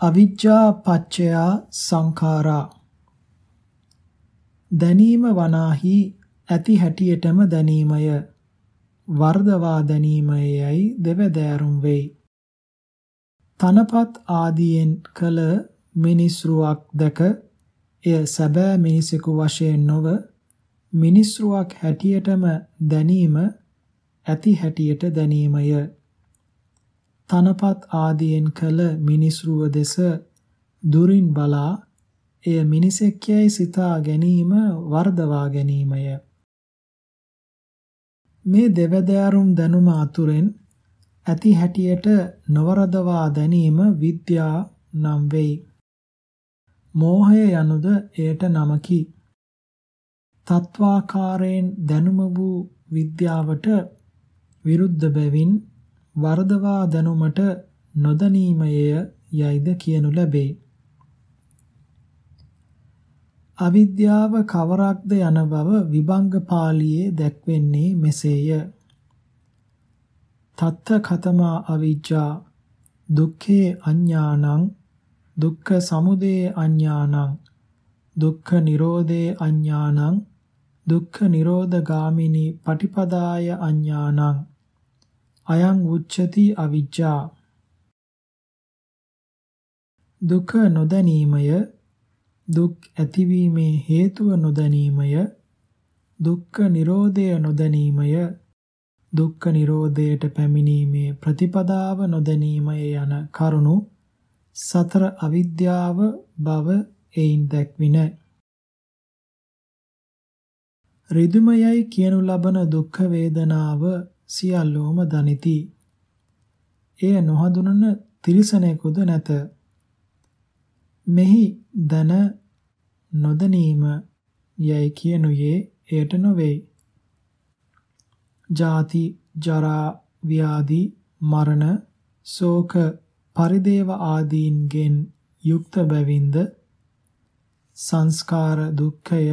අවිජ්ජා පච්චයා සංඛාරා. දැනීම වනාහි ඇති හැටියටම දැනීමය. වර්ධවා දැනීමයයි දෙවදෑරුම් වෙයි. තනපත් ආදියෙන් කල මිනිස්රුවක් දැක එය සැබෑ මිනිසෙකු වශයෙන් නොව මිනිස්රුවක් හැටියටම දැනීම ඇති හැටියට දැනීමය. තනපත් ආදියෙන් කල මිනිස්රුව දෙස දුරින් බලා එය මිනිසෙක් යයි සිතා ගැනීම වර්ධවා ගැනීමය මේ දෙවදෑරුම් දැනුම අතුරෙන් ඇති හැටියට නවරදවා දැනීම විද්‍යා නම් වෙයි. මෝහය යනුද එයට නමකි. තත්වාකාරයෙන් දැනුම වූ විද්‍යාවට විරුද්ධ බැවින් වර්ධවා දැනුමට නොදැනීමය යයිද කියනු ලැබේ. අවිද්‍යාව කවරක්ද යන බව විභංග පාළියේ දැක්වෙන්නේ මෙසේය. තත්ත කතමා අවිජ්ජා දුක්ඛේ අඤ්ඤානං දුක්ඛ සමුදය අඤ්ඤානං දුක්ඛ නිරෝධේ අඤ්ඤානං දුක්ඛ නිරෝධ ගාමිනී පටිපදාය අඤ්ඤානං අයං උච්චති අවිජ්ජා දුක නොදැනීමය දුක් ඇතිවීමේ හේතුව නොදැනීමය දුක්ඛ නිරෝධය නොදැනීමය දුක්ඛ නිරෝධයට පැමිණීමේ ප්‍රතිපදාව නොදැනීමය යන කරුණු සතර අවිද්‍යාව බව එයින් දැක්වින. රිදුමයයි කියනු ලබන දුක්ඛ වේදනාව සියල්ලෝම දනිති. එය නොහඳුනන තිරිසනෙකුද නැත. මෙහි දන නොදැනීම යයි කියනුයේ එයට නොවේයි. ජාති ජරා ව්‍යාධි මරණ ශෝක පරිදේව ආදීන්ගෙන් යුක්ත බැවින්ද සංස්කාර දුක්ඛය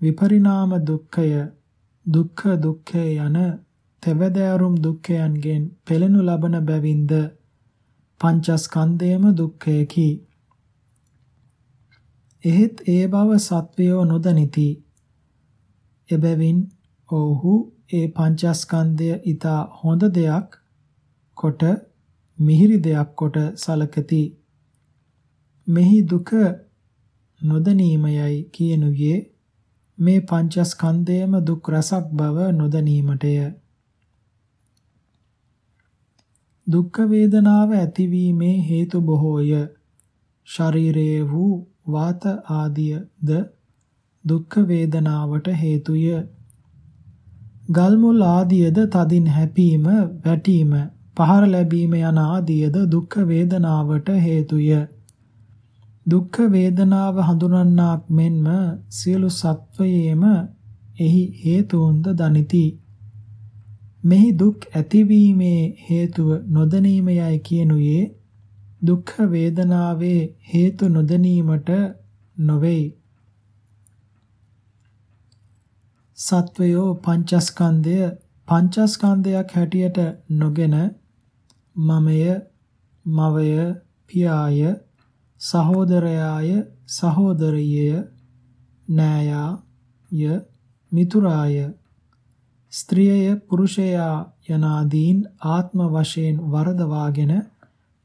විපරිණාම දුක්ඛය දුක්ඛ දුක්ඛය යන තෙවදෑරුම් දුක්ඛයන්ගෙන් පෙළෙනු ලබන බැවින්ද පංචස්කන්ධයම දුක්ඛයකි. එහෙත් ඒ බව සත්වයෝ නොදනිති. එබැවින් ඔව්හු ඒ පංචස්කන්ධය ඊතා හොඳ දෙයක් කොට මිහිරි දෙයක් කොට සලකති. මෙහි දුක නොදැනීමයයි කියනුයේ මේ පංචස්කන්ධයම දුක් රසක් බව නොදැනීමටය. දුක්ඛ වේදනාව ඇතිවීමේ හේතු බොහෝය. ශරීරයේ වූ වාත ආදියද දුක්ඛ වේදනාවට හේතුය. ගල් මුල් ආදියද තදින් හැපීම, වැටීම, පහර ලැබීම යන ආදියද දුක්ඛ වේදනාවට හේතුය. දුක්ඛ වේදනාව හඳුනන්නාක් මෙන්ම සියලු සත්වයේම එහි හේතුන්ද දනිති. මෙහි දුක් ඇතිවීමේ හේතුව නොදැනීමයයි කියනුයේ දුක්ඛ වේදනාවේ හේතු නොදැනීමට නොවේයි. සත්වයෝ පංචස්කන්ධය පංචස්කන්ධයක් හැටියට නොගෙන මමය මවය පියාය සහෝදරයාය සහෝදරියය නෑයාය මිතුරාය ස්ත්‍රියය පුරුෂයා යනාදීන් ආත්ම වශයෙන් වරදවාගෙන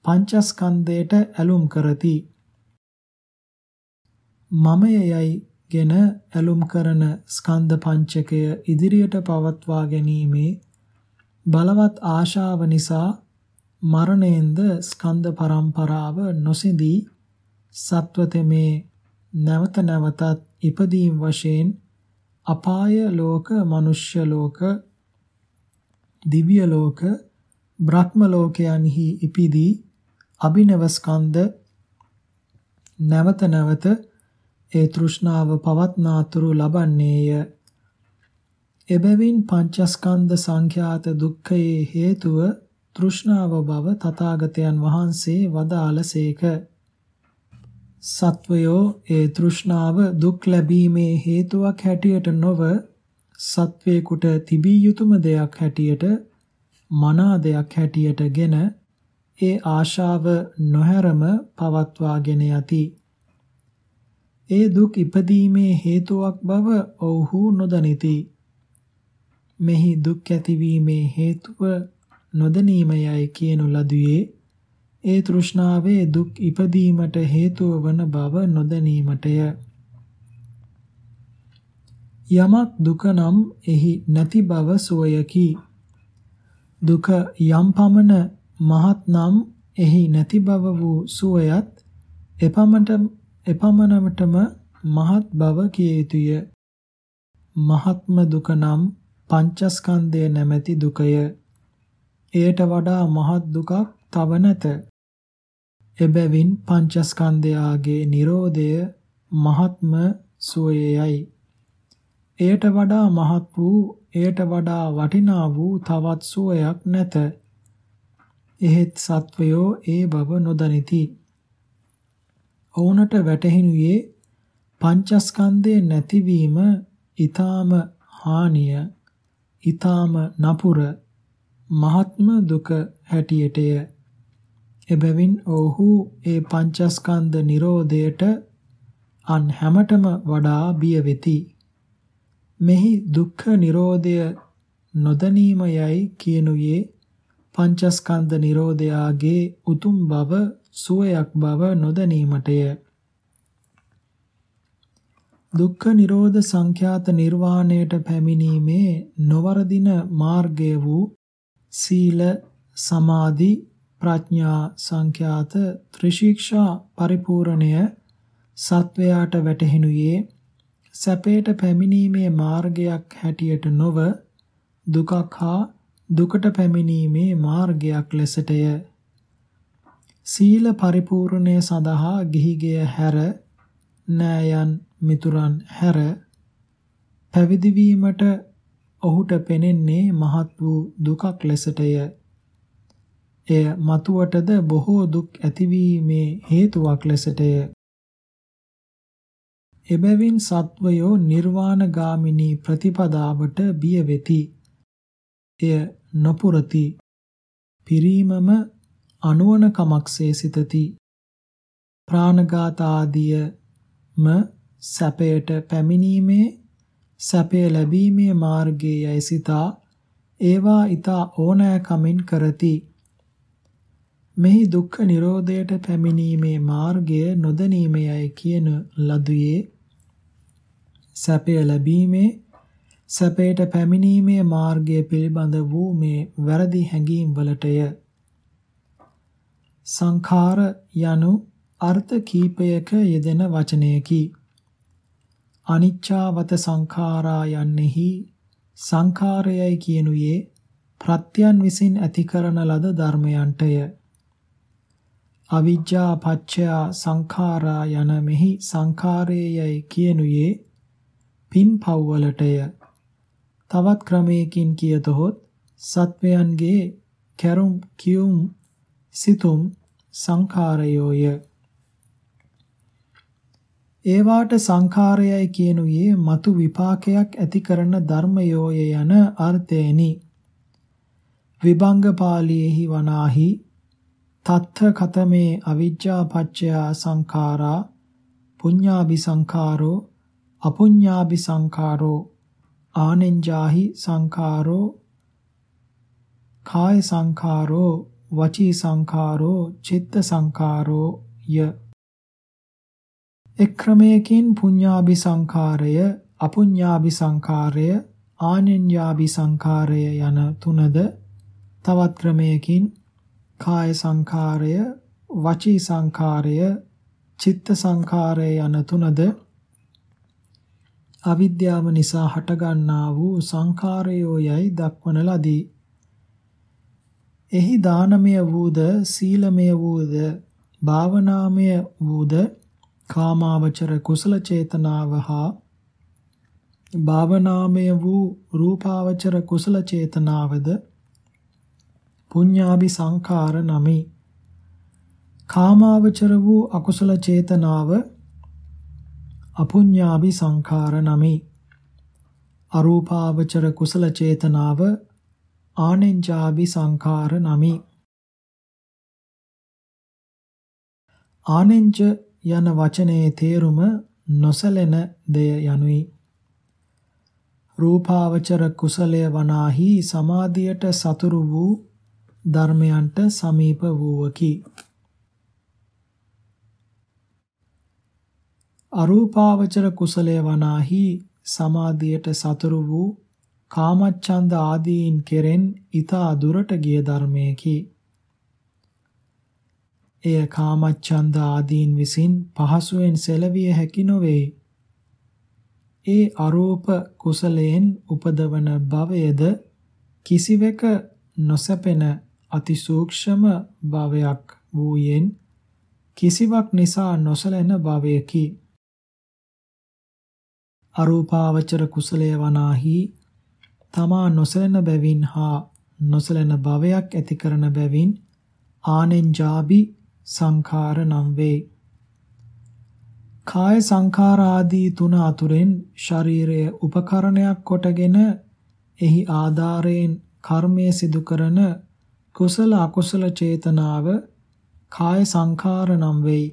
පංචස්කන්ධයට ඇලුම් කරති. මමයයි ගෙන ඇලුම් කරන ස්කන්ධ පංචකය ඉදිරියට පවත්වා ගැනීමේ බලවත් ආශාව නිසා මරණයෙන්ද ස්කන්ධ පරම්පරාව නොසිඳී සත්වතමේ නැවත නැවතත් ඉපදීම් වශයෙන් අපාය ලෝක, මනුෂ්‍ය ලෝක, දිව්‍ය ලෝක, බ්‍රහ්ම ලෝකයන්හි ඉපිදී අභිනව ස්කන්ධ නැවත නැවත ඒ තෘෂ්ණාව පවත්නාතුරු ලබන්නේය. එබැවින් පංචස්කන්ධ සංඛ්‍යාත දුක්ඛයේ හේතුව තෘෂ්ණාව බව තථාගතයන් වහන්සේ වදාළසේක. සත්වයෝ ඒ තෘෂ්ණාව දුක් ලැබීමේ හේතුවක් හැටියට නොව සත්වේකුට තිබිය යුතුම දෙයක් හැටියට මනා දෙයක් හැටියටගෙන ඒ ආශාව නොහැරම පවත්වාගෙන යති. ඒ දුක් ඉපදීමේ හේතුවක් බව ඔව්හු නොදනිති. මෙහි දුක් ඇතිවීමේ හේතුව නොදනීමයයි කියනු ලදුවේ ඒ තෘෂ්ණාවේ දුක් ඉපදීමට හේතුව වන බව නොදැනීමටය. යමක් දුක නම් එහි නැති බව සුවයකි. දුක යම් පමණ මහත් නම් එහි නැති බව වූ සුවයත් එපමණට එපමණටම මහත් බව කිය යුතුය. මහත්ම දුක නම් පංචස්කන්ධය නැමැති දුකය. එයට වඩා මහත් දුකක් තව නැත. එබැවින් පංචස්කන්ධයාගේ Nirodhaය මහත්ම සුවයයි. එයට වඩා මහත් වූ එයට වඩා වටිනා වූ තවත් සුවයක් නැත. එහෙත් සත්වයෝ ඒ බව නොදනිති. ඔවුනට වැටහෙනුයේ පංචස්කන්ධය නැතිවීම ඊ타ම හානිය ඊ타ම නපුර මහත්ම දුක හැටියටය එබැවින් ඔහු ඒ පංචස්කන්ධ නිරෝධයට අන් හැමතෙම වඩා බිය වෙති. මෙහි දුක්ඛ නිරෝධය නොදැනීමයයි කියනුයේ පංචස්කන්ධ නිරෝධයාගේ උතුම් බව සුවයක් බව නොදැනීමටය. දුක්ඛ නිරෝධ සංඛ්‍යාත නිර්වාණයට පැමිණීමේ නොවරදින මාර්ගය වූ සීල සමාධි ප්‍රඥා සංඛ්‍යාත ත්‍රිශික්ෂා පරිපූර්ණය සත්වයාට වැටහෙනුයේ සැපයට පැමිණීමේ මාර්ගයක් හැටියට නොව දුකක් හා දුකට පැමිණීමේ මාර්ගයක් ලෙසටය සීල පරිපූර්ණය සඳහා ගිහිගෙය හැර නෑයන් මිතුරන් හැර පැවිදි වීමට ඔහුට පෙනෙන්නේ මහත් වූ දුකක් ලෙසටය. එය මතුවටද බොහෝ දුක් ඇතිවීමේ හේතුවක් ලෙසටය. එබැවින් සත්වයෝ නිර්වාණගාමිනී ප්‍රතිපදාවට බිය වෙති. එය නොපුරති. පිරීමම අනුවන කමක්සේ සිතති. ප්‍රාණඝාත ආදියම සැපයට පැමිණීමේ සැපය ලැබීමේ මාර්ගයයි සිතා ඒවා ඊතා ඕනෑකමින් කරති. මෙහි දුක්ඛ නිරෝධයට පැමිණීමේ මාර්ගය නොදැනීමයයි කියන ලදුවේ සැපය ලැබීමේ සැපයට පැමිණීමේ මාර්ගය පිළිබඳ වූ මේ වැරදි හැඟීම් වලටය සංඛාර යනු අර්ථ කීපයක යෙදෙන වචනයකි අනිච්චාවත සංඛාරා යන්නෙහි සංඛාරයයි කියනුයේ ප්‍රත්‍යයන් විසින් ඇති කරන ලද ධර්මයන්ටය. අවිජ්ජා පච්චයා සංඛාරා යන මෙහි සංඛාරයයි කියනුයේ පින්පව් වලටය. තවත් ක්‍රමයකින් කියතොත් සත්වයන්ගේ කැරුම් කියුම් සිතුම් සංඛාරයෝය. ඒවාට සංඛාරයයි කියනුයේ మతు විපාකයක් ඇති කරන ධර්මයෝය යන අර්ථයෙනි. විභංග පාළියේහි වනාහි තත්ථ කතමේ අවිජ්ජා පච්චයා සංඛාරා පුඤ්ඤාභි සංඛාරෝ අපුඤ්ඤාභි සංඛාරෝ ආනෙන්ජාහි සංඛාරෝ කාය සංඛාරෝ වචී සංඛාරෝ චිත්ත සංඛාරෝ ය. එක් ක්‍රමයකින් පුඤ්ඤාභි සංඛාරය, අපුඤ්ඤාභි සංඛාරය, ආනෙන්ජාභි සංඛාරය යන තුනද තවත් ක්‍රමයකින් කාය සංඛාරය, වචී සංඛාරය, චිත්ත සංඛාරය යන තුනද අවිද්‍යාව නිසා හටගන්නා වූ සංඛාරයෝ යයි දක්වන ලදී. එහි දානමය වූද සීලමය වූද භාවනාමය වූද කාමාවචර කුසල චේතනාව හා භාවනාමය වූ රූපාවචර කුසල චේතනාවද පුඤ්ඤාභි සංඛාර නමි. කාමාවචර වූ අකුසල චේතනාව අපුඤ්ඤාභි සංඛාර නමි. අරූපාවචර කුසල චේතනාව ආනෙන්ජාභි සංඛාර නමි. ආනෙන්ජ යන වචනයේ තේරුම නොසැලෙන දෙය යනුයි. රූපාවචර කුසලය වනාහි සමාධියට සතුරු වූ ධර්මයන්ට සමීප වූවකි. අරූපාවචර කුසලය වනාහි සමාධියට සතුරු වූ කාමච්ඡන්ද ආදීන් කෙරෙන් ඊතා දුරට ගිය ධර්මයකි. එය කාමච්ඡන්ද ආදීන් විසින් පහසුවෙන් සෙලවිය හැකි නොවේ. ඒ අරූප කුසලයෙන් උපදවන භවයද කිසිවෙක නොසැපෙන අතිසූක්ෂම භවයක් වූයෙන් කිසිවක් නිසා නොසලෙන භවයකි. අරූපාවචර කුසලය වනාහි තමා නොසලෙන බැවින් හා නොසලෙන භවයක් ඇති කරන බැවින් ආනෙන්ජාබි සංඛාර නම් වේ. කාය සංඛාර ආදී තුන අතුරෙන් ශරීරය උපකරණයක් කොටගෙන එහි ආධාරයෙන් කර්මය සිදු කරන කුසල අකුසල චේතනාව කාය සංඛාර නම් වෙයි.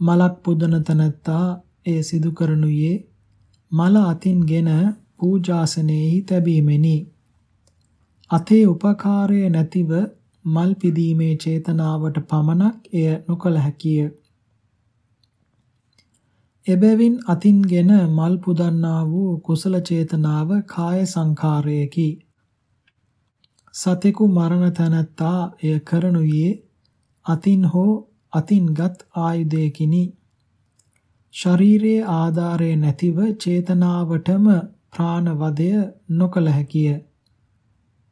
මලක් පුදන තනත්තා එය සිදු කරනුයේ මල අතින්ගෙන පූජාසනයේහි තැබීමෙනි. අතේ උපකාරය නැතිව මල් පිදීමේ චේතනාවට පමණක් එය නොකළ හැකිය. එබැවින් අතින්ගෙන මල් පුදන්නා වූ කුසල චේතනාව කාය සංඛාරයකි. සතෙකු මරණ තැනැත්තා එය කරනුයේ අතින් හෝ අතින්ගත් ආයුධයකිනි. ශරීරයේ ආධාරය නැතිව චේතනාවටම ප්‍රාණවදය නොකළ හැකිය.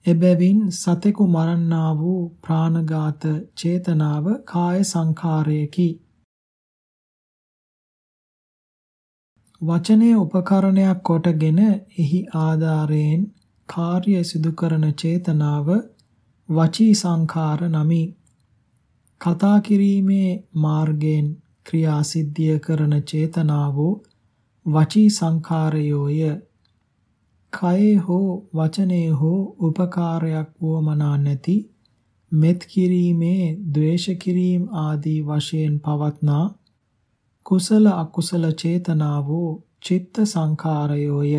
එබැවින් සතෙකු මරන්නා වූ ප්‍රාණඝාත චේතනාව කාය සංඛාරයකි. වචනය උපකරණයක් කොටගෙන එහි ආධාරයෙන් කාර්ය සිදු කරන චේතනාව වචී සංඛාර නමි. කතා කිරීමේ මාර්ගයෙන් ක්‍රියා සිද්ධිය කරන චේතනාවෝ වචී සංඛාරයෝය. කයේ හෝ වචනේ හෝ උපකාරයක් වුවමනා නැති මෙත් කිරීමේ ද්වේෂ කිරීම ආදී වශයෙන් පවත්නා කුසල අකුසල චේතනාවෝ චිත්ත සංඛාරයෝය.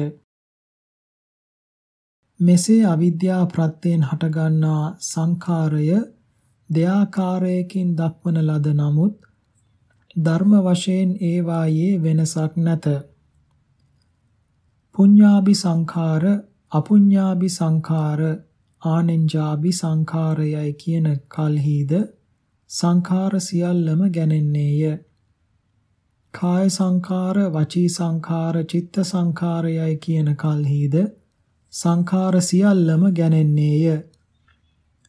මෙසේ අවිද්‍යා ප්‍රත්‍යයෙන් හටගන්නා සංඛාරය දෙආකාරයකින් දක්වන ලද නමුත් ධර්ම වශයෙන් ඒවායේ වෙනසක් නැත. පුඤ්ඤාභි සංඛාර, අපුඤ්ඤාභි සංඛාර, ආනෙන්ජාභි සංඛාරයයි කියන කල්හිද සංඛාර සියල්ලම ගැනෙන්නේය. කාය සංඛාර, වචී සංඛාර, චිත්ත සංඛාරයයි කියන කල්හිද සංඛාර සියල්ලම ගැනෙන්නේය.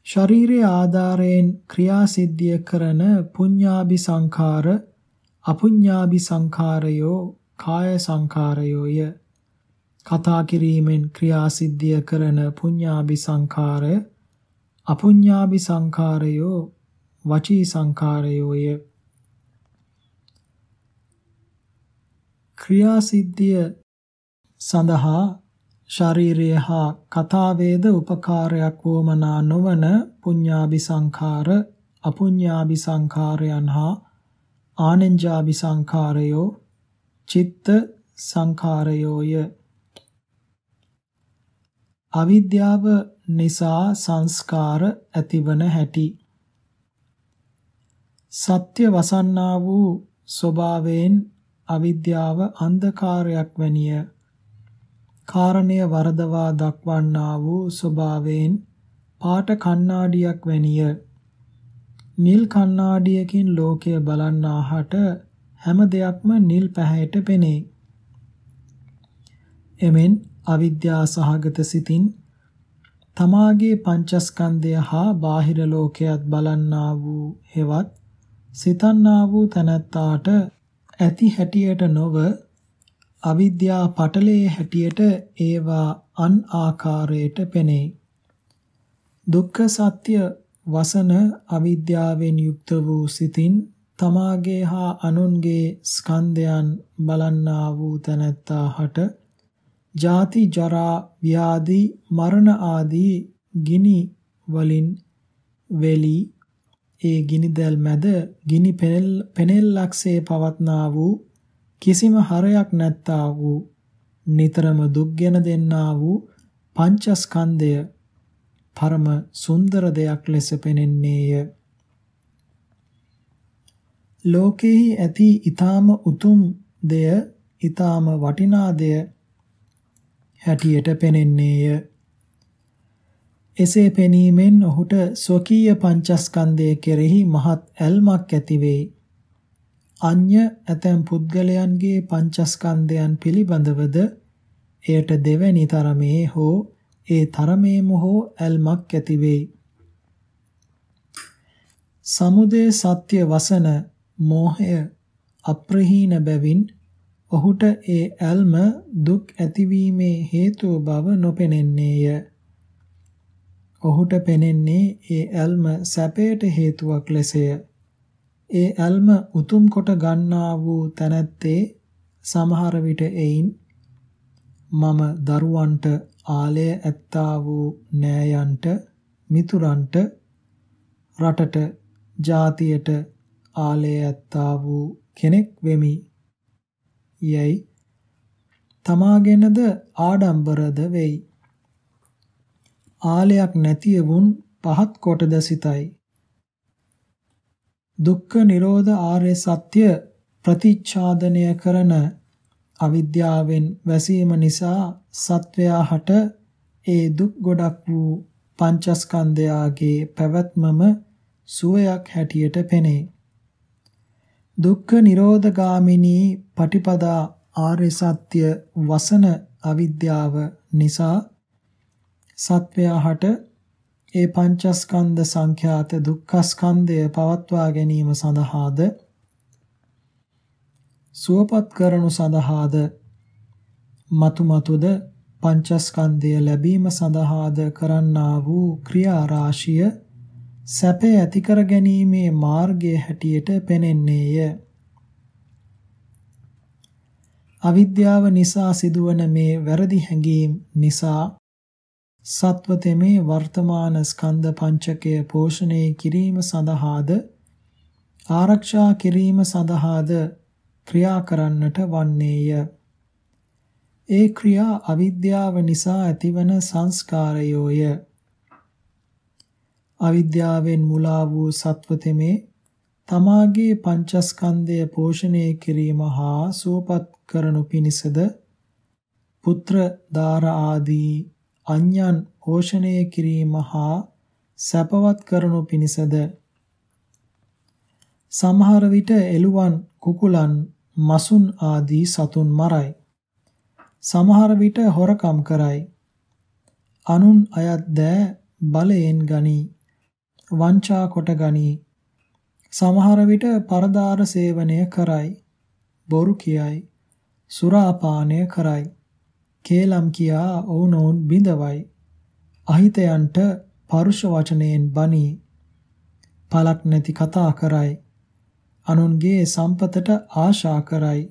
ශරීරයේ ආධාරයෙන් ක්‍රියා සිද්ධිය කරන පුඤ්ඤාභි සංඛාර අපුඤ්ඤාභි සංඛාරයෝ කාය සංඛාරයෝය කතා කිරීමෙන් ක්‍රියා සිද්ධිය කරන පුඤ්ඤාභි සංඛාරය අපුඤ්ඤාභි සංඛාරයෝ වචී සංඛාරයෝය ක්‍රියා සිද්ධිය සඳහා ශරීරය හා කතාවේද උපකාරයක් වුවමනා නොවන පුඤ්ඤාභි සංඛාර අපුඤ්ඤාභි සංඛාරයන් හා ආනෙන්ජාභි සංඛාරයෝ චිත්ත සංඛාරයෝය අවිද්‍යාව නිසා සංස්කාර ඇතිවන හැටි. සත්‍ය වසන්නා වූ ස්වභාවයෙන් අවිද්‍යාව අන්ධකාරයක් වැනිය. කාරණය වරදවා දක්වන්නා වූ ස්වභාවයෙන් පාට කණ්ණාඩියක් වැනිය. නිල් කණ්ණාඩියකින් ලෝකය බලන්නාහට හැම දෙයක්ම නිල් පැහැයට පෙනේ. එමෙන් අවිද්‍යා සහගත සිතින් තමාගේ පංචස්කන්ධය හා බාහිර ලෝකයක් බලන්නා වූ හෙවත් සිතන්නා වූ තැනැත්තාට ඇති හැටියට නොව අවිද්‍යා පටලයේ හැටියට ඒවා අන් ආකාරයට පෙනේ. දුක්ඛ සත්‍ය වසන අවිද්‍යාවෙන් යුක්ත වූ සිතින් තමාගේ හා අනුන්ගේ ස්කන්ධයන් බලන්නා වූ තැනැත්තාහට ජාති ජරා ව්‍යාධි මරණ ආදී ගිනි වලින් වෙලි ඒ ගිනිදැල් මැද ගිනි පෙනෙල්ලක්සේ පවත්නා වූ කිසිම හරයක් නැත්තා වූ නිතරම දුක්ගෙන දෙන්නා වූ පංචස්කන්ධය පරම සුන්දර දෙයක් ලෙස පෙනෙන්නේය. ලෝකෙහි ඇති ඊ타ම උතුම් දෙය ඊ타ම වටිනා දෙය හැටියට පෙනෙන්නේය. එසේ පෙනීමෙන් ඔහුට ස්වකීය පංචස්කන්ධය කෙරෙහි මහත් ඇල්මක් ඇති වෙයි. අඤ්‍ය ඇතැම් පුද්ගලයන්ගේ පංචස්කන්ධයන් පිළිබඳවද එයට දෙවැනි තරමේ හෝ ඒ තරමේම හෝ ඇල්මක් ඇති වෙයි. සමුදය සත්‍ය වසන මෝහය අප්‍රහීන බැවින් ඔහුට ඒ ඇල්ම දුක් ඇතිවීමේ හේතුව බව නොපෙනෙන්නේය. ඔහුට පෙනෙන්නේ ඒ ඇල්ම සැපයට හේතුවක් ලෙසය. ඒ ඇල්ම උතුම් කොට ගන්නා වූ තැනැත්තේ සමහර විට එයින් මම දරුවන්ට ආලය ඇත්තා වූ නෑයන්ට මිතුරන්ට රටට ජාතියට ආලය ඇත්තා වූ කෙනෙක් වෙමි. යයි තමාගෙනද ආඩම්බරද වෙයි. ආලයක් නැතිවුන් පහත් කොටද සිතයි. දුක්ඛ නිරෝධ ආර්ය සත්‍ය ප්‍රතිච්ඡාදනය කරන අවිද්‍යාවෙන් වැසීම නිසා සත්වයා හට ඒ දුක් ගොඩක් වූ පංචස්කන්ධයාගේ පැවැත්මම සුවයක් හැටියට පෙනේ. දුක්ඛ නිරෝධගාමිනී පටිපදා ආර්ය සත්‍ය වසන අවිද්‍යාව නිසා සත්වයා හට ඒ පංචස්කන්ධ සංඛ්‍යාත දුක්ඛස්කන්ධය පවත්වා ගැනීම සඳහාද සුවපත් කරනු සඳහාද මතු මතුද පංචස්කන්ධය ලැබීම සඳහාද කරන්නා වූ ක්‍රියා රාශිය සැපේ ඇති කර ගැනීමේ මාර්ගය හැටියට පෙනෙන්නේය. අවිද්‍යාව නිසා සිදුවන මේ වැරදි හැඟීම් නිසා සත්ව තෙමේ වර්තමාන ස්කන්ධ පංචකය පෝෂණය කිරීම සඳහාද ආරක්ෂා කිරීම සඳහාද ක්‍රියා කරන්නට වන්නේය. ඒ ක්‍රියා අවිද්‍යාව නිසා ඇතිවන සංස්කාරයෝය. අවිද්‍යාවෙන් මුලා වූ සත්වතෙමේ තමාගේ පංචස්කන්ධය පෝෂණය කිරීම හා සුවපත් කරනු පිණිසද පුත්‍ර දාර ආදී අඤ්ඤන් පෝෂණය කිරීම හා සැපවත් කරනු පිණිසද සමහර විට එළුවන් කුකුලන් මසුන් ආදී සතුන් මරයි. සමහර විට හොරකම් කරයි. අනුන් අයත් දෑ බලයෙන් ගනී. වංචා කොට ගනී. සමහර විට පරදාර සේවනය කරයි. බොරු කියයි. සුරාපානය කරයි. කේලම් කියා ඔවුනොවුන් බිඳවයි. අහිතයන්ට පරුෂ වචනයෙන් බනී. පලක් නැති කතා කරයි. අනුන්ගේ සම්පතට ආශා කරයි.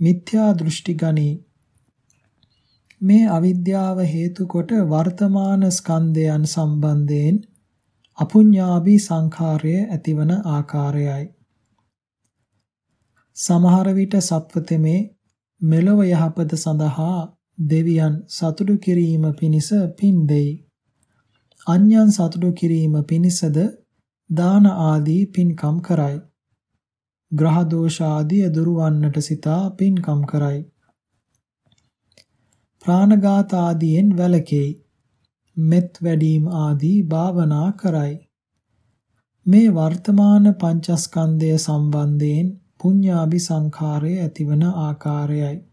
මිත්‍යා දෘෂ්ටි ගනී. මේ අවිද්‍යාව හේතු කොට වර්තමාන ස්කන්ධයන් සම්බන්ධයෙන් අපුඤ්ඤාභි සංඛාරය ඇතිවන ආකාරයයි. සමහර විට සත්වතෙමේ මෙලොව යහපත සඳහා දෙවියන් සතුටු කිරීම පිණිස පින් දෙයි. අන්‍යයන් සතුටු කිරීම පිණිසද දාන ආදී පින්කම් කරයි. ග්‍රහ දෝෂ ආදිය දුරවන්නට සිතා පින්කම් කරයි. ප්‍රාණඝාත ආදියෙන් වැළකෙයි. මෙත් වැඩීම් ආදී භාවනා කරයි. මේ වර්තමාන පංචස්කන්ධය සම්බන්ධයෙන් පුඤ්ඤාභි සංඛාරය ඇතිවන ආකාරයයි.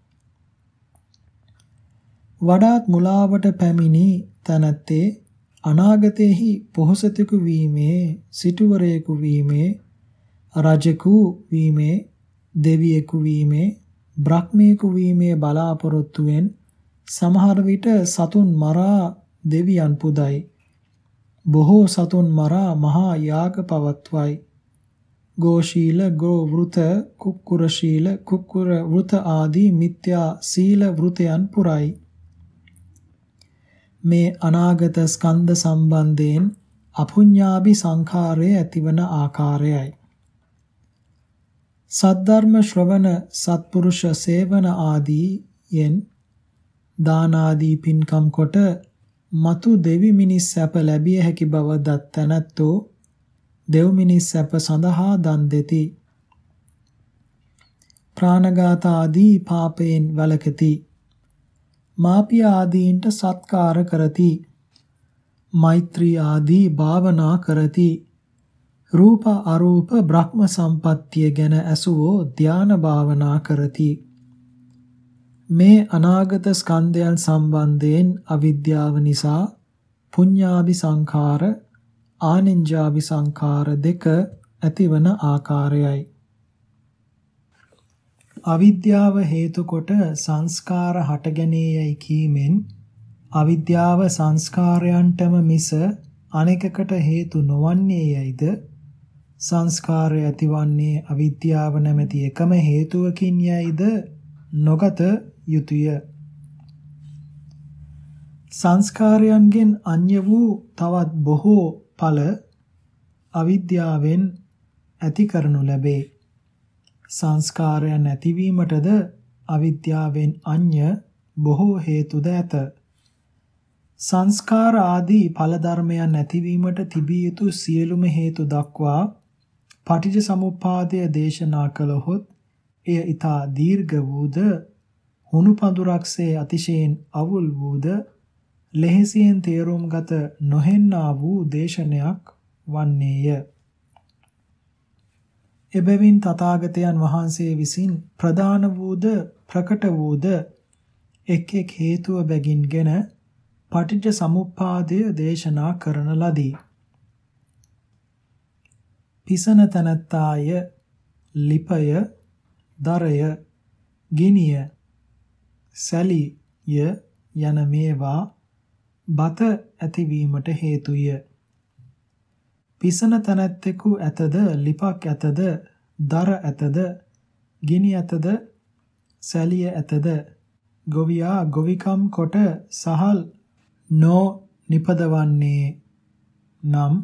වඩාත් මුලාවට පැමිණි තනත්තේ අනාගතයේහි පොහොසතෙකු වීමේ සිටුවරයෙකු වීමේ රජෙකු වීමේ දෙවියෙකු වීමේ බ්‍රහ්මයෙකු වීමේ බලාපොරොත්තුවෙන් සමහර විට සතුන් මරා දෙවියන් පුදයි. බොහෝ සතුන් මරා මහා යාග පවත්වයි. ගෝශීල ගෝ වෘත කුක්කුර ශීල කුක්කුර වෘත ආදී මිත්‍යා සීල වෘතයන් පුරයි. මේ අනාගත ස්කන්ධ සම්බන්ධයෙන් අපුඤ්ඤාභි සංඛාරය ඇතිවන ආකාරයයි. සද්ධර්ම ශ්‍රවණ සත්පුරුෂ සේවන ආදීයෙන් දාන ආදී පින්කම් කොට మතු දෙවි මිනිස් සැප ලැබිය හැකි බව දත් තැනැත්තෝ දෙව් මිනිස් සැප සඳහා දන් දෙති. ප්‍රාණඝාත ආදී පාපයෙන් වළකති. මාපිය ආදීන්ට සත්කාර කරති. මෛත්‍රී ආදී භාවනා කරති. රූප අරූප බ්‍රහ්ම සම්පත්තිය ගැන ඇසුවෝ ධාන භාවනා කරති. මේ අනාගත ස්කන්ධයන් සම්බන්ධයෙන් අවිද්‍යාව නිසා පුඤ්ඤාභි සංඛාර ආනින්ජාභි සංඛාර දෙක ඇතිවන ආකාරයයි. අවිද්‍යාව හේතු කොට සංස්කාර හටගැනේයයි කීමෙන් අවිද්‍යාව සංස්කාරයන්ටම මිස අනෙකකට හේතු නොවන්නේ යයිද සංස්කාරය ඇතිවන්නේ අවිද්‍යාව නැමැති එකම හේතුවකින් යයිද? නොගත යුතුය. සංස්කාරයන්ගෙන් අන්‍ය වූ තවත් බොහෝ ඵල අවිද්‍යාවෙන් ඇති කරනු ලැබේ. සංස්කාරයන් ඇතිවීමටද අවිද්‍යාවෙන් අන්‍ය බොහෝ හේතුද ඇත සංස්කාර ආදී ඵල ධර්මයන් නැතිවීමට තිබිය යුතු සියලුම හේතු දක්වා පටිච්ච සමුප්පාදය දේශනා කළහොත් එය ඊතා දීර්ඝ වූද හුණු පඳුරක්සේ අතිශයින් අවුල් වූද ලෙහෙසියෙන් තේරුම්ගත නොහෙන්නා වූ දේශනයක් වන්නේය. එබැවින් තථාගතයන් වහන්සේ විසින් ප්‍රදාන වූද ප්‍රකට වූද එක් එක් හේතුව බැගින්ගෙන පටිච්ච සමුප්පාදය දේශනා කරන ලදී. පිසන තනත්තාය ලිපය දරය ගිනිය සැලිය යන මේවා බත ඇතිවීමට හේතුය. පිසන තනත්තෙකු ඇතද ලිපක් ඇතද දර ඇතද ගිනි ඇතද සැලිය ඇතද ගොවියා ගොවිකම් කොට සහල් නෝ නිපදවන්නේ නම්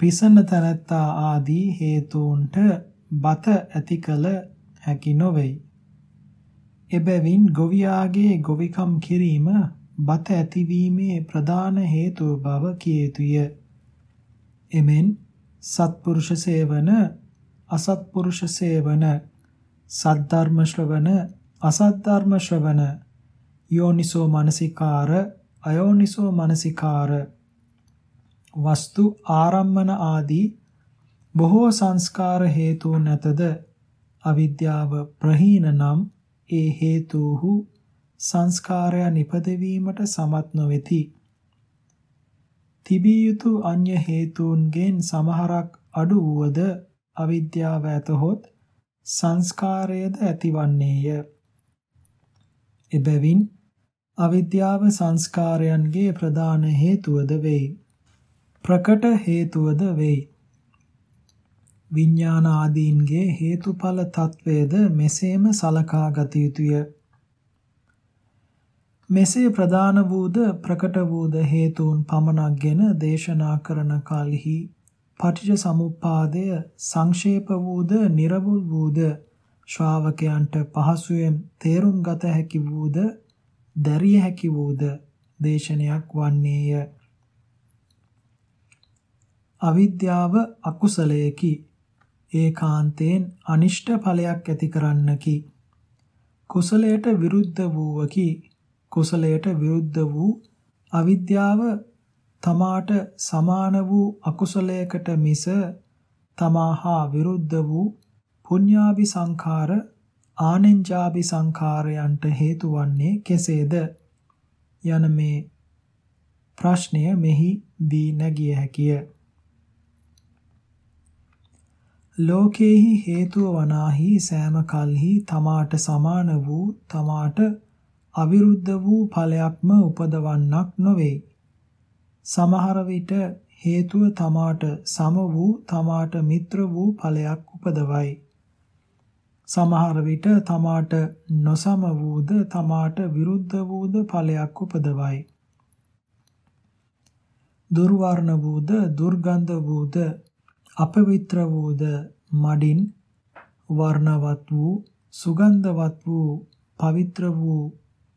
පිසන තනත්තා ආදී හේතුන්ට බත ඇති කල හැකි නොවේයි. එබැවින් ගොවියාගේ ගොවිකම් කිරීම බත ඇතිවීමේ ප්‍රධාන හේතුව බව කිය යුතුය. එමෙන් සත්පුරුෂ සේවන අසත්පුරුෂ සේවන සද්ධර්ම ශ්‍රවණ අසද්ධර්ම ශ්‍රවණ යෝනිසෝ මනසිකාර අයෝනිසෝ මනසිකාර. වස්තු ආරම්මන ආදී බොහෝ සංස්කාර හේතු නැතද අවිද්‍යාව ප්‍රහීන නම් ඒ හේතුහු සංස්කාරය නිපදවීමට සමත් නොවේති. තිබිය යුතු අන්‍ය හේතුන්ගෙන් සමහරක් අඩු වුවද අවිද්‍යාව ඇතහොත් සංස්කාරයද ඇතිවන්නේය එබැවින් අවිද්‍යාව සංස්කාරයන්ගේ ප්‍රධාන හේතුවද වෙයි. ප්‍රකට හේතුවද වෙයි. විඥාන ආදීන්ගේ හේතුඵල తත්වයේද මෙසේම සලකා ගත යුතුය. මෙසේ ප්‍රධාන වූද ප්‍රකට වූද හේතුන් පමණක්ගෙන දේශනා කරන කලෙහි පටිච්ච සමුප්පාදය සංක්ෂේප වූද නිර්වුල් වූද ශ්‍රාවකයන්ට පහසුවෙන් තේරුම් ගත හැකි වූද දැරිය හැකි වූද දේශනයක් වන්නේය. අවිද්‍යාව අකුසලයකි. ඒකාන්තයෙන් අනිෂ්ට ඵලයක් ඇති කරන්නකි. කුසලයට විරුද්ධ වූවකි. කුසලයට විරුද්ධ වූ අවිද්‍යාව තමාට සමාන වූ අකුසලයකට මිස තමාහා විරුද්ධ වූ පුඤ්ඤාභි සංඛාර ආනෙන්ජාභි සංඛාරයන්ට හේතු වන්නේ කෙසේද යන මේ ප්‍රශ්නය මෙහි දී නැගිය හැකිය. ලෝකේහි හේතුව වනාහි සෑම කල්හි තමාට සමාන වූ තමාට අවිරුද්ධ වූ ඵලයක්ම උපදවන්නක් නොවේ. සමහර විට හේතුව තමාට සම වූ තමාට මිත්‍ර වූ ඵලයක් උපදවයි. සමහර විට තමාට නොසම වූද තමාට විරුද්ධ වූද ඵලයක් උපදවයි. දුර්වර්ණ වූද දුර්ගන්ධ වූද අපවිත්‍ර වූද මඩින් වර්ණවත් වූ සුගන්ධවත් වූ පවිත්‍ර වූ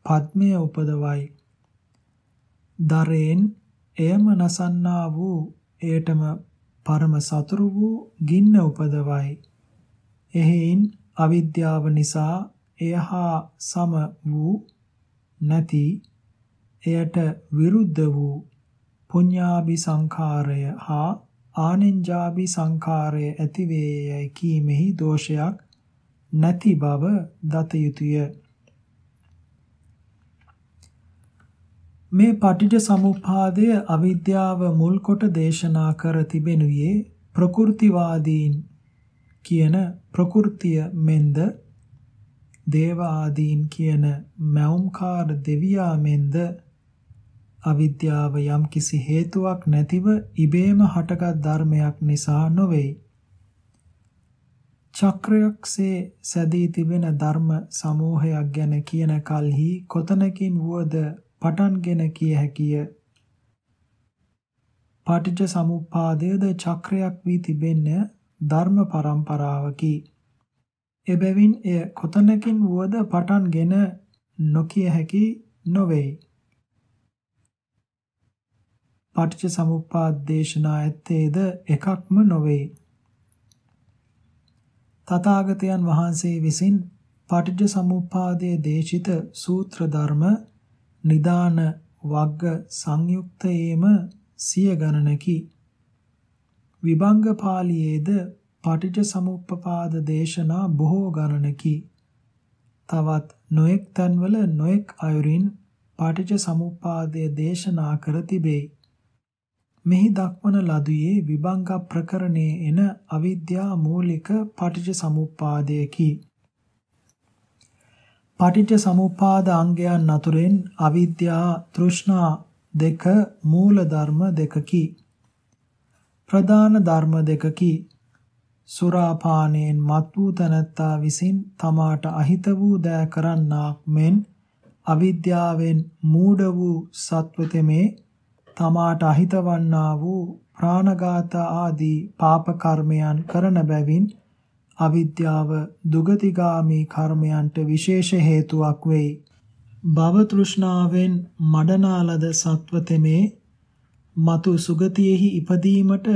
පද්මය උපදවයි දරෙන් එයම නසන්නා වූ එයටම පරම සතුරු වූ ගින්න උපදවයි එහෙයින් අවිද්‍යාව නිසා එය හා සම වූ නැති එයට විරුද්ධ වූ පුඤ්ඤාභි සංඛාරය හා ආනෙන්ජාභි සංඛාරය ඇති වේයයි කීමෙහි දෝෂයක් නැති බව දත යුතුය. මේ පටිච්ච සමුප්පාදය අවිද්‍යාව මුල් කොට දේශනා කර තිබෙනුයේ ප්‍රකෘතිවාදීන් කියන ප්‍රകൃතිය මෙන්ද දේව ආදීන් කියන මෞම්කාර දෙවියා මෙන්ද අවිද්‍යාව යම් කිසි හේතුවක් නැතිව ඉබේම හටගත් ධර්මයක් නිසා නොවේ. චක්‍රයක්සේ සැදී තිබෙන ධර්ම සමූහයක් ගැන කියන කල්හි කොතනකින් වුවද පටන්ගෙන කිය හැකිය. පටිච්ච සමුප්පාදයේද චක්‍රයක් වී තිබෙන ධර්ම පරම්පරාවකි. එබැවින් එය කොතනකින් වුවද පටන්ගෙන නොකිය හැකි නොවේ. පටිච්ච සමුප්පාද දේශනා ඇත්තේද එකක්ම නොවේ. තථාගතයන් වහන්සේ විසින් පටිච්ච සමුප්පාදයේ දේශිත සූත්‍ර ධර්ම නිදාන වග්ග සංයුක්තයේම සිය ගණනකි. විභංග පාළියේද පටිච්ච සමුප්පාද දේශනා බොහෝ ගණනකි. තවත් නොඑක් තන්වල නොඑක් අයුරින් පටිච්ච සමුප්පාදයේ දේශනා කර තිබේ. මෙහි දක්වන ලදුවේ විභංග ප්‍රකරණයේ එන අවිද්‍යා මූලික පටිච්ච සමුප්පාදයකි. පටිච්ච සමුප්පාද අංගයන් අතුරෙන් අවිද්‍යා තෘෂ්ණා දෙක මූල ධර්ම දෙකකි. ප්‍රධාන ධර්ම දෙකකි. සුරාපානයෙන් මත් වූ තනත්තා විසින් තමාට අහිත වූ දෑ කරන්නාක් මෙන් අවිද්‍යාවෙන් මූඩ වූ සත්වතෙමේ තමාට අහිත වන්නා වූ ප්‍රාණඝාත ආදී පාප කර්මයන් කරන බැවින් අවිද්‍යාව දුගතිගාමි කර්මයන්ට විශේෂ හේතුවක් වෙයි. භව තෘෂ්ණාවෙන් මඩනාලද සත්වතෙමේ මතු සුගතියෙහි ඉපදීමට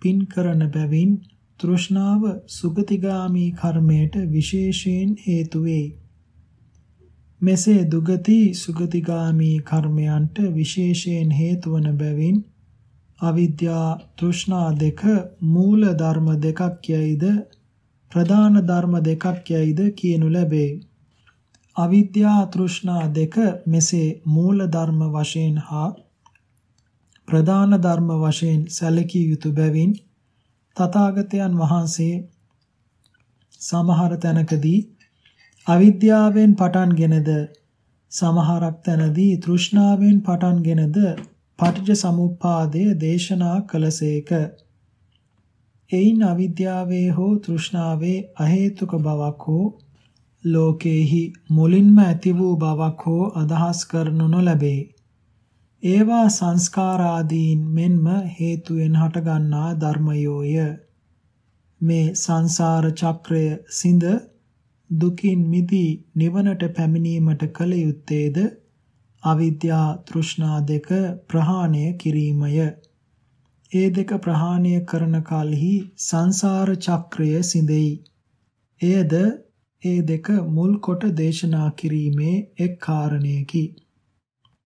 පින් කරන බැවින් තෘෂ්ණාව සුගතිගාමි කර්මයට විශේෂයෙන් හේතු වෙයි. මෙසේ දුගති සුගතිගාමී කර්මයන්ට විශේෂයෙන් හේතු වන බැවින් අවිද්‍යා තෘෂ්ණා දෙක මූල ධර්ම දෙකක් යයිද ප්‍රධාන ධර්ම දෙකක් යයිද කියනු ලැබේ. අවිද්‍යා තෘෂ්ණා දෙක මෙසේ මූල ධර්ම වශයෙන් හා ප්‍රධාන ධර්ම වශයෙන් සැලකිය යුතු බැවින් තථාගතයන් වහන්සේ සමහර තැනකදී අවිද්‍යාවෙන් පටන්ගෙනද සමහරක් තැනදී තෘෂ්ණාවෙන් පටන්ගෙනද පටිච්ච සමුප්පාදය දේශනා කළසේක. එයින් අවිද්‍යාවේ හෝ තෘෂ්ණාවේ අහේතුක බවක් හෝ ලෝකේහි මුලින්ම ඇති වූ බවක් හෝ අදහස් කරනු නොලැබේ. ඒවා සංස්කාරාදීන් මෙන්ම හේතුවෙන් හටගන්නා ධර්මයෝය. මේ සංසාර චක්‍රය සිඳ දුකින් මිදී නිවනට පැමිණීමට කල යුත්තේද අවිද්‍යා තෘෂ්ණා දෙක ප්‍රහාණය කිරීමය. ඒ දෙක ප්‍රහාණය කරන කලෙහි සංසාර චක්‍රය සිඳෙයි. එයද ඒ දෙක මුල් කොට දේශනා කිරීමේ එක් කාරණයකි.